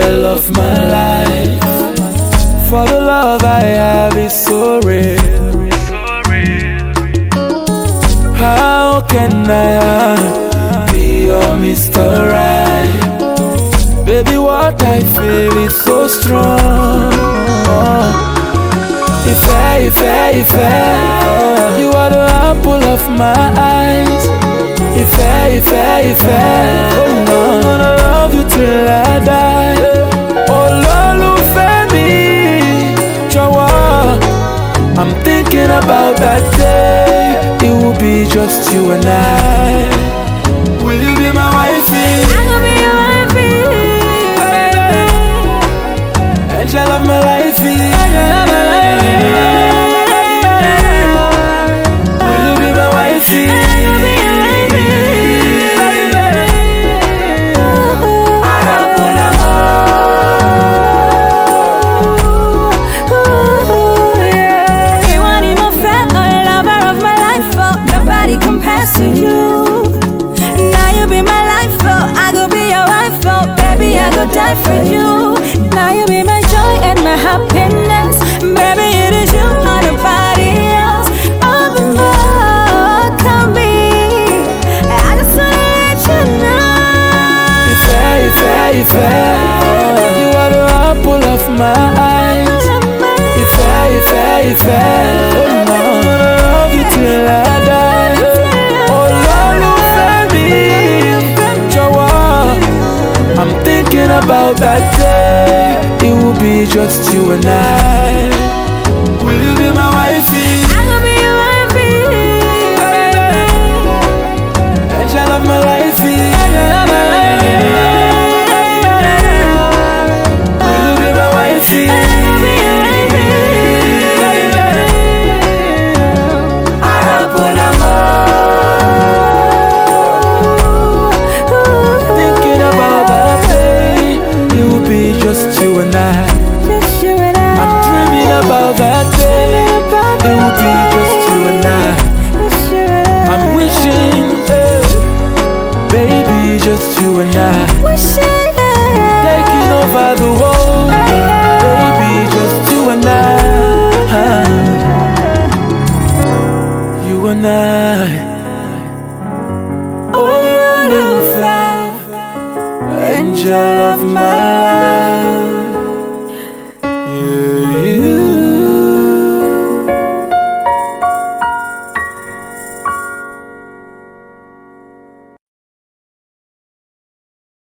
angel of my life. For the love I have is so real. How can I be your Mr. Right? Baby, what I feel is so strong. Ìfẹ́, ìfẹ́, ìfẹ́, you are the apple of my eyes. Ìfẹ́, ìfẹ́, ìfẹ́, oh no, I'm gonna love you till I die. Thinking about that day. It will be just you and I. Will you be my I go die for you. Now you be my joy and my happiness, baby, it is you, not nobody else. All the more, come me. I just wanna let you know. Ìfẹ́, ìfẹ́, ìfẹ́. You about that day. It will be just you and I. Will you be just you and I. I'm dreaming about that day. It will be just you and I. I'm wishing, eh, baby, just you and I. Taking over the world, baby, just you and I. You and I. Oh, Lucifer, angel of my life.